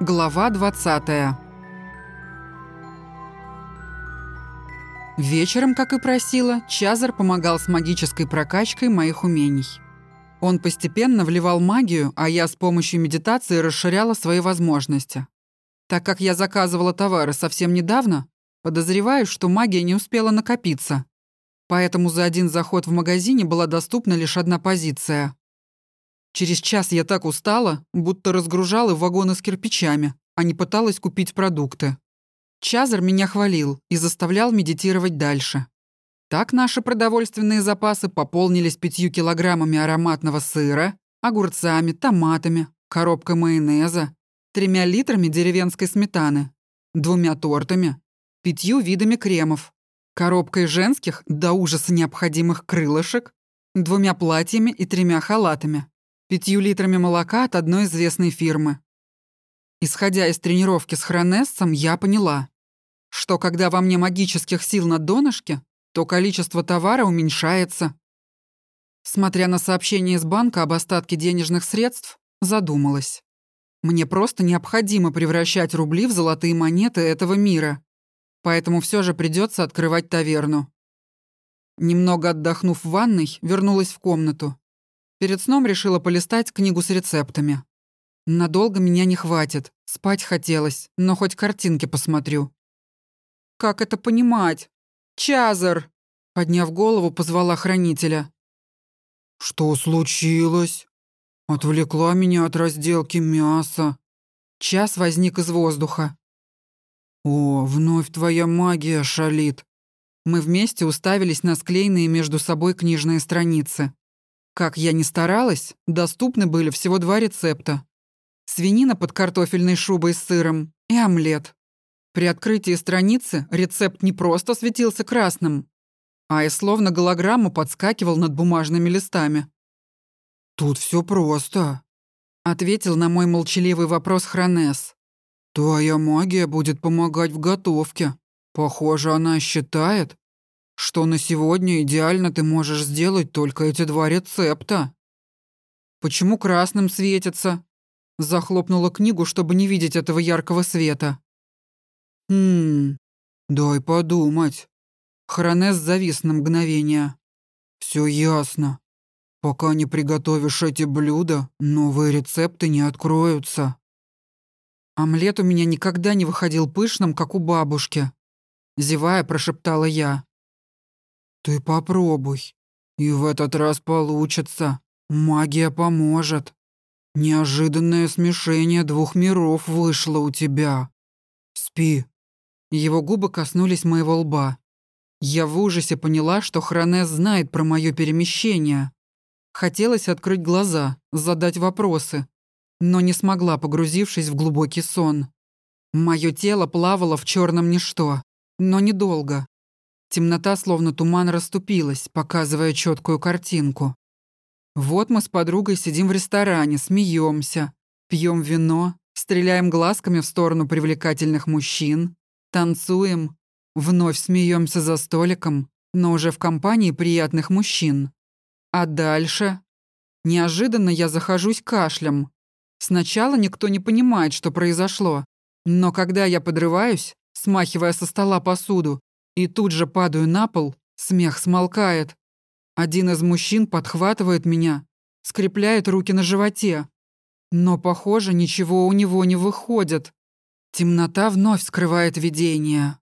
Глава 20 Вечером, как и просила, Чазар помогал с магической прокачкой моих умений. Он постепенно вливал магию, а я с помощью медитации расширяла свои возможности. Так как я заказывала товары совсем недавно, подозреваю, что магия не успела накопиться. Поэтому за один заход в магазине была доступна лишь одна позиция. Через час я так устала, будто разгружала вагоны с кирпичами, а не пыталась купить продукты. Чазар меня хвалил и заставлял медитировать дальше. Так наши продовольственные запасы пополнились пятью килограммами ароматного сыра, огурцами, томатами, коробкой майонеза, тремя литрами деревенской сметаны, двумя тортами, пятью видами кремов, коробкой женских до ужаса необходимых крылышек, двумя платьями и тремя халатами, пятью литрами молока от одной известной фирмы. Исходя из тренировки с Хронессом, я поняла, что когда во мне магических сил на донышке, то количество товара уменьшается. Смотря на сообщение из банка об остатке денежных средств, задумалась. Мне просто необходимо превращать рубли в золотые монеты этого мира. Поэтому все же придется открывать таверну. Немного отдохнув в ванной, вернулась в комнату. Перед сном решила полистать книгу с рецептами. Надолго меня не хватит. Спать хотелось, но хоть картинки посмотрю. «Как это понимать? Чазар!» Подняв голову, позвала хранителя. «Что случилось?» Отвлекла меня от разделки мяса. Час возник из воздуха. «О, вновь твоя магия шалит!» Мы вместе уставились на склеенные между собой книжные страницы. Как я ни старалась, доступны были всего два рецепта. Свинина под картофельной шубой с сыром и омлет. При открытии страницы рецепт не просто светился красным, а и словно голограмма подскакивал над бумажными листами. «Тут все просто», — ответил на мой молчаливый вопрос Хронес. «Твоя магия будет помогать в готовке. Похоже, она считает, что на сегодня идеально ты можешь сделать только эти два рецепта». «Почему красным светится?» Захлопнула книгу, чтобы не видеть этого яркого света. «Хм, дай подумать». Хронес завис на мгновение. «Все ясно. Пока не приготовишь эти блюда, новые рецепты не откроются». «Омлет у меня никогда не выходил пышным, как у бабушки», — зевая, прошептала я. «Ты попробуй. И в этот раз получится. Магия поможет. Неожиданное смешение двух миров вышло у тебя. Спи, его губы коснулись моего лба. Я в ужасе поняла, что Хронес знает про мое перемещение. Хотелось открыть глаза, задать вопросы, но не смогла, погрузившись в глубокий сон. Мое тело плавало в черном ничто, но недолго. Темнота, словно туман, расступилась, показывая четкую картинку. Вот мы с подругой сидим в ресторане, смеемся, пьем вино, стреляем глазками в сторону привлекательных мужчин, Танцуем, вновь смеемся за столиком, но уже в компании приятных мужчин. А дальше? Неожиданно я захожусь кашлем. Сначала никто не понимает, что произошло, но когда я подрываюсь, смахивая со стола посуду, и тут же падаю на пол, смех смолкает. Один из мужчин подхватывает меня, скрепляет руки на животе. Но, похоже, ничего у него не выходит. Темнота вновь скрывает видение.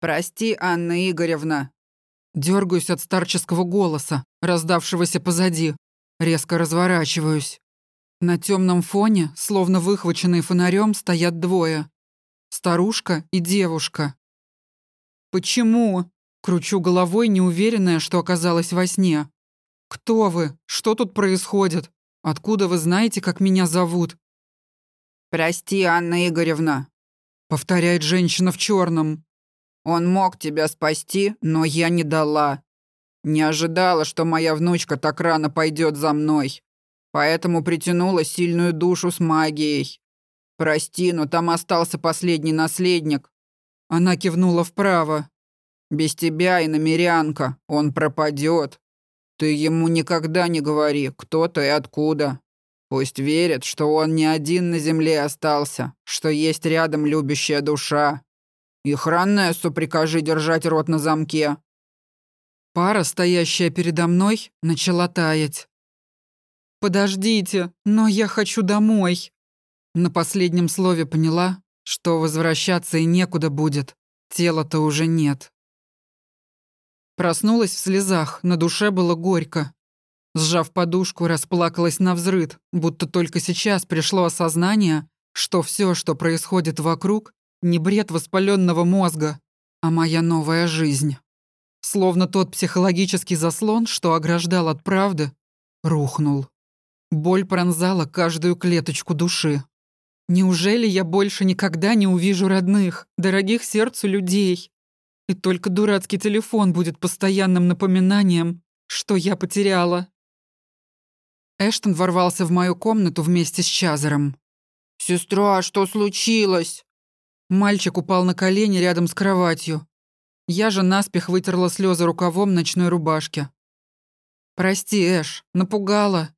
«Прости, Анна Игоревна». Дергаюсь от старческого голоса, раздавшегося позади. Резко разворачиваюсь. На темном фоне, словно выхваченные фонарем, стоят двое. Старушка и девушка. «Почему?» Кручу головой, неуверенная, что оказалась во сне. «Кто вы? Что тут происходит? Откуда вы знаете, как меня зовут? «Прости, Анна Игоревна», — повторяет женщина в черном. «Он мог тебя спасти, но я не дала. Не ожидала, что моя внучка так рано пойдет за мной. Поэтому притянула сильную душу с магией. Прости, но там остался последний наследник». Она кивнула вправо. «Без тебя и намерянка он пропадет. Ты ему никогда не говори, кто ты и откуда. Пусть верит, что он не один на земле остался, что есть рядом любящая душа. И Храннессу прикажи держать рот на замке». Пара, стоящая передо мной, начала таять. «Подождите, но я хочу домой». На последнем слове поняла, что возвращаться и некуда будет. Тела-то уже нет. Проснулась в слезах, на душе было горько. Сжав подушку, расплакалась на взрыд, будто только сейчас пришло осознание, что все, что происходит вокруг, не бред воспаленного мозга, а моя новая жизнь. Словно тот психологический заслон, что ограждал от правды, рухнул. Боль пронзала каждую клеточку души. Неужели я больше никогда не увижу родных, дорогих сердцу людей? И только дурацкий телефон будет постоянным напоминанием, что я потеряла. Эштон ворвался в мою комнату вместе с Чазером. «Сестра, что случилось?» Мальчик упал на колени рядом с кроватью. Я же наспех вытерла слезы рукавом ночной рубашки. «Прости, Эш, напугала».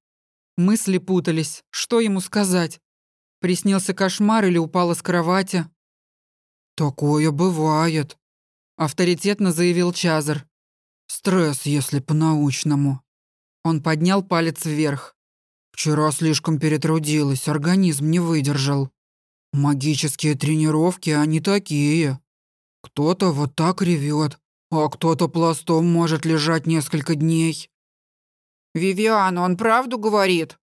Мысли путались. Что ему сказать? Приснился кошмар или упала с кровати? «Такое бывает», — авторитетно заявил Чазер. «Стресс, если по-научному». Он поднял палец вверх. «Вчера слишком перетрудилась, организм не выдержал. Магические тренировки, они такие. Кто-то вот так ревет, а кто-то пластом может лежать несколько дней». «Вивиан, он правду говорит?»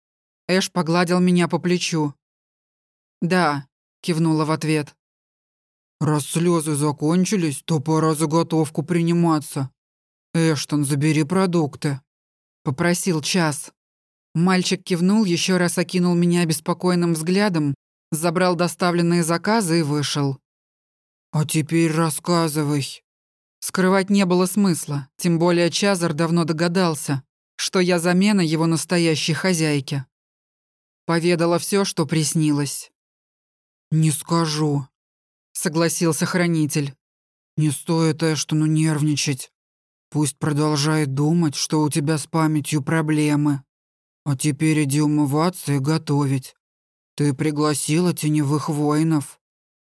Эш погладил меня по плечу. «Да», — кивнула в ответ. «Раз слезы закончились, то пора заготовку приниматься. Эштон, забери продукты». Попросил час. Мальчик кивнул, еще раз окинул меня беспокойным взглядом, забрал доставленные заказы и вышел. «А теперь рассказывай». Скрывать не было смысла, тем более Чазар давно догадался, что я замена его настоящей хозяйки. Поведала все, что приснилось. «Не скажу», — согласился хранитель. «Не стоит Эштону нервничать. Пусть продолжает думать, что у тебя с памятью проблемы. А теперь иди умываться и готовить. Ты пригласила теневых воинов.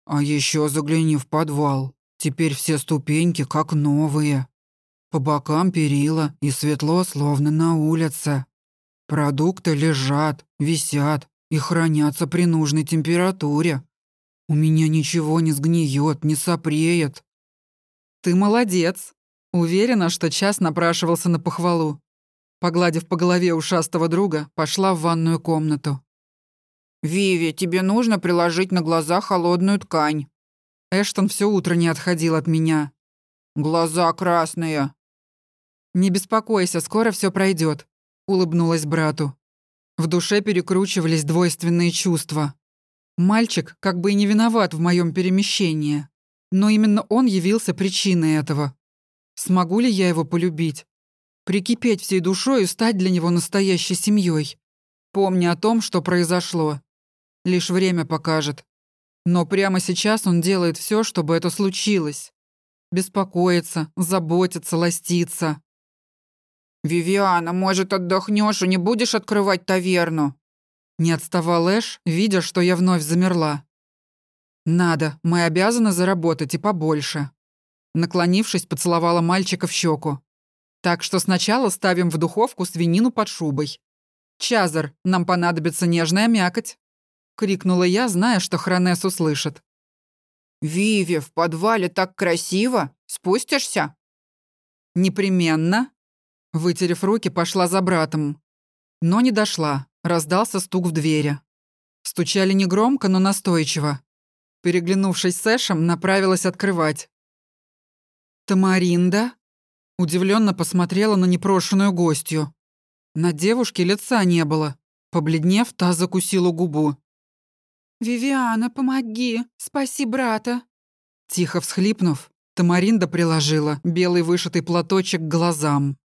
А еще загляни в подвал. Теперь все ступеньки как новые. По бокам перила и светло, словно на улице. Продукты лежат, висят и хранятся при нужной температуре. У меня ничего не сгниет, не сопреет. Ты молодец. Уверена, что час напрашивался на похвалу. Погладив по голове ушастого друга, пошла в ванную комнату. «Виви, тебе нужно приложить на глаза холодную ткань». Эштон все утро не отходил от меня. «Глаза красные». «Не беспокойся, скоро все пройдет, улыбнулась брату. В душе перекручивались двойственные чувства. Мальчик как бы и не виноват в моем перемещении, но именно он явился причиной этого. Смогу ли я его полюбить? Прикипеть всей душой и стать для него настоящей семьей? Помня о том, что произошло. Лишь время покажет. Но прямо сейчас он делает все, чтобы это случилось. Беспокоится, заботится, ластится. «Вивиана, может, отдохнешь и не будешь открывать таверну?» Не отставал Эш, видя, что я вновь замерла. «Надо, мы обязаны заработать и побольше». Наклонившись, поцеловала мальчика в щеку. «Так что сначала ставим в духовку свинину под шубой. Чазар, нам понадобится нежная мякоть». Крикнула я, зная, что Хронес услышит. «Виви, в подвале так красиво! Спустишься?» «Непременно». Вытерев руки, пошла за братом. Но не дошла. Раздался стук в двери. Стучали негромко, но настойчиво. Переглянувшись с Эшем, направилась открывать. «Тамаринда?» Удивленно посмотрела на непрошенную гостью. На девушке лица не было. Побледнев, та закусила губу. «Вивиана, помоги! Спаси брата!» Тихо всхлипнув, Тамаринда приложила белый вышитый платочек к глазам.